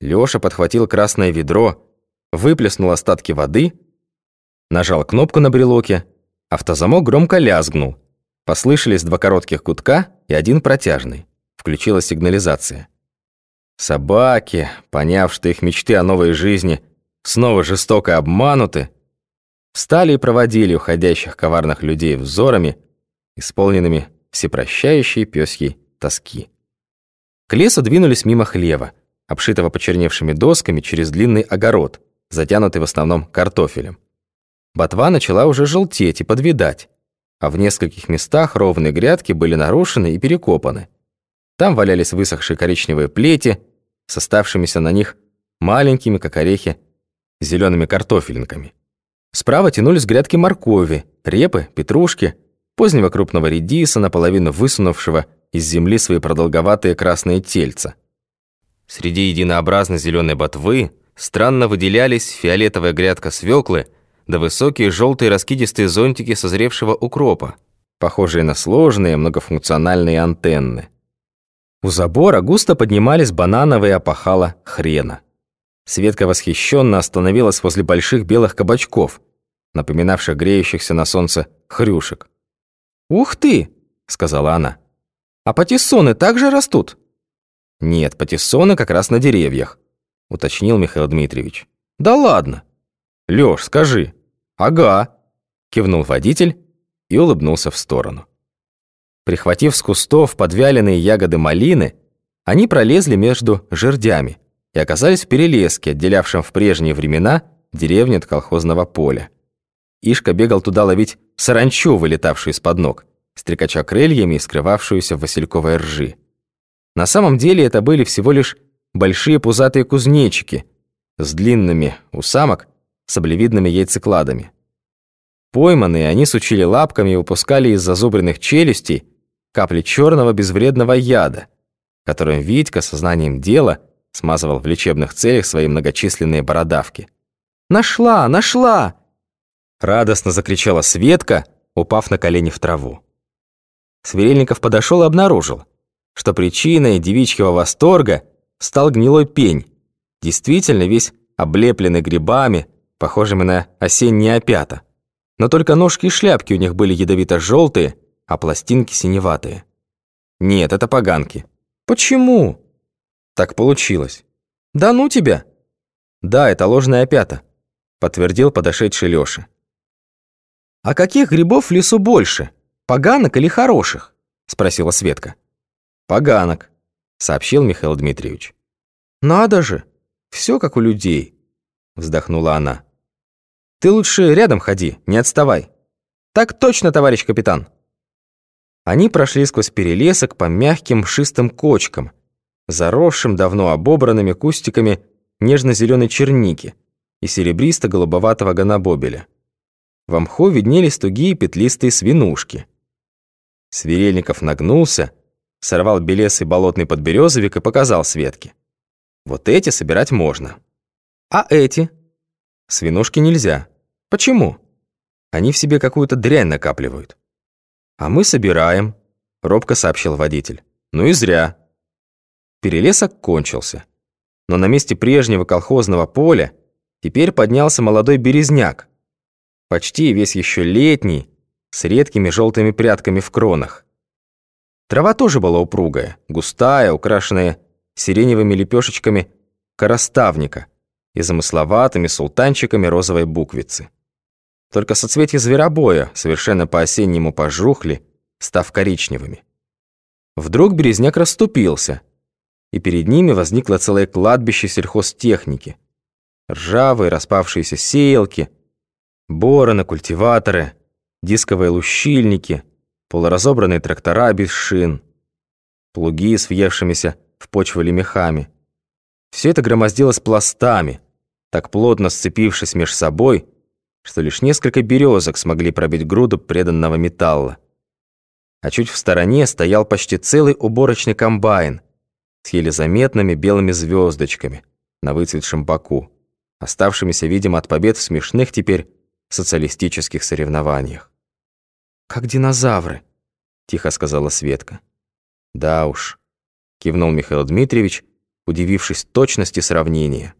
Лёша подхватил красное ведро, выплеснул остатки воды, нажал кнопку на брелоке, автозамок громко лязгнул. Послышались два коротких гудка и один протяжный. Включилась сигнализация. Собаки, поняв, что их мечты о новой жизни снова жестоко обмануты, встали и проводили уходящих коварных людей взорами, исполненными всепрощающей пёсьей тоски. К лесу двинулись мимо хлева, обшитого почерневшими досками через длинный огород, затянутый в основном картофелем. Ботва начала уже желтеть и подвидать, а в нескольких местах ровные грядки были нарушены и перекопаны. Там валялись высохшие коричневые плети с оставшимися на них маленькими, как орехи, зелеными картофелинками. Справа тянулись грядки моркови, репы, петрушки, позднего крупного редиса, наполовину высунувшего из земли свои продолговатые красные тельца. Среди единообразной зеленой ботвы странно выделялись фиолетовая грядка свеклы да высокие желтые раскидистые зонтики созревшего укропа, похожие на сложные многофункциональные антенны. У забора густо поднимались банановые опахала хрена. Светка восхищенно остановилась возле больших белых кабачков, напоминавших греющихся на солнце хрюшек. «Ух ты!» — сказала она. «А патиссоны также растут?» «Нет, патиссоны как раз на деревьях», — уточнил Михаил Дмитриевич. «Да ладно!» «Лёш, скажи». «Ага», — кивнул водитель и улыбнулся в сторону. Прихватив с кустов подвяленные ягоды малины, они пролезли между жердями и оказались в перелеске, отделявшем в прежние времена деревню от колхозного поля. Ишка бегал туда ловить саранчу, вылетавшую из-под ног, стрекача крыльями и скрывавшуюся в васильковой ржи. На самом деле это были всего лишь большие пузатые кузнечики с длинными у самок саблевидными яйцекладами. Пойманные, они сучили лапками и выпускали из зазубренных челюстей капли черного безвредного яда, которым Витька сознанием дела смазывал в лечебных целях свои многочисленные бородавки. «Нашла! Нашла!» Радостно закричала Светка, упав на колени в траву. Сверельников подошел и обнаружил, что причиной девичьего восторга стал гнилой пень, действительно весь облепленный грибами, похожими на осенние опята. Но только ножки и шляпки у них были ядовито-желтые, а пластинки синеватые. Нет, это поганки. Почему? Так получилось. Да ну тебя. Да, это ложная опята, подтвердил подошедший Лёша. «А каких грибов в лесу больше, поганок или хороших?» – спросила Светка. «Поганок», – сообщил Михаил Дмитриевич. «Надо же, все как у людей», – вздохнула она. «Ты лучше рядом ходи, не отставай». «Так точно, товарищ капитан». Они прошли сквозь перелесок по мягким шистым кочкам, заросшим давно обобранными кустиками нежно-зеленой черники и серебристо-голубоватого гонобобеля. В мху виднелись тугие петлистые свинушки. Сверельников нагнулся, сорвал белесый болотный подберезовик и показал Светке. Вот эти собирать можно. А эти? Свинушки нельзя. Почему? Они в себе какую-то дрянь накапливают. А мы собираем, робко сообщил водитель. Ну и зря. Перелесок кончился. Но на месте прежнего колхозного поля теперь поднялся молодой березняк, почти весь еще летний, с редкими желтыми прядками в кронах. Трава тоже была упругая, густая, украшенная сиреневыми лепешечками короставника и замысловатыми султанчиками розовой буквицы. Только соцветия зверобоя совершенно по-осеннему пожухли, став коричневыми. Вдруг березняк расступился, и перед ними возникло целое кладбище сельхозтехники. Ржавые распавшиеся сеялки, Бороны, культиваторы, дисковые лущильники, полуразобранные трактора без шин, плуги с въевшимися в почву лемехами. Все это громоздилось пластами, так плотно сцепившись меж собой, что лишь несколько березок смогли пробить груду преданного металла. А чуть в стороне стоял почти целый уборочный комбайн с еле заметными белыми звездочками на выцветшем боку, оставшимися, видимо, от побед в смешных теперь социалистических соревнованиях. «Как динозавры», — тихо сказала Светка. «Да уж», — кивнул Михаил Дмитриевич удивившись точности сравнения.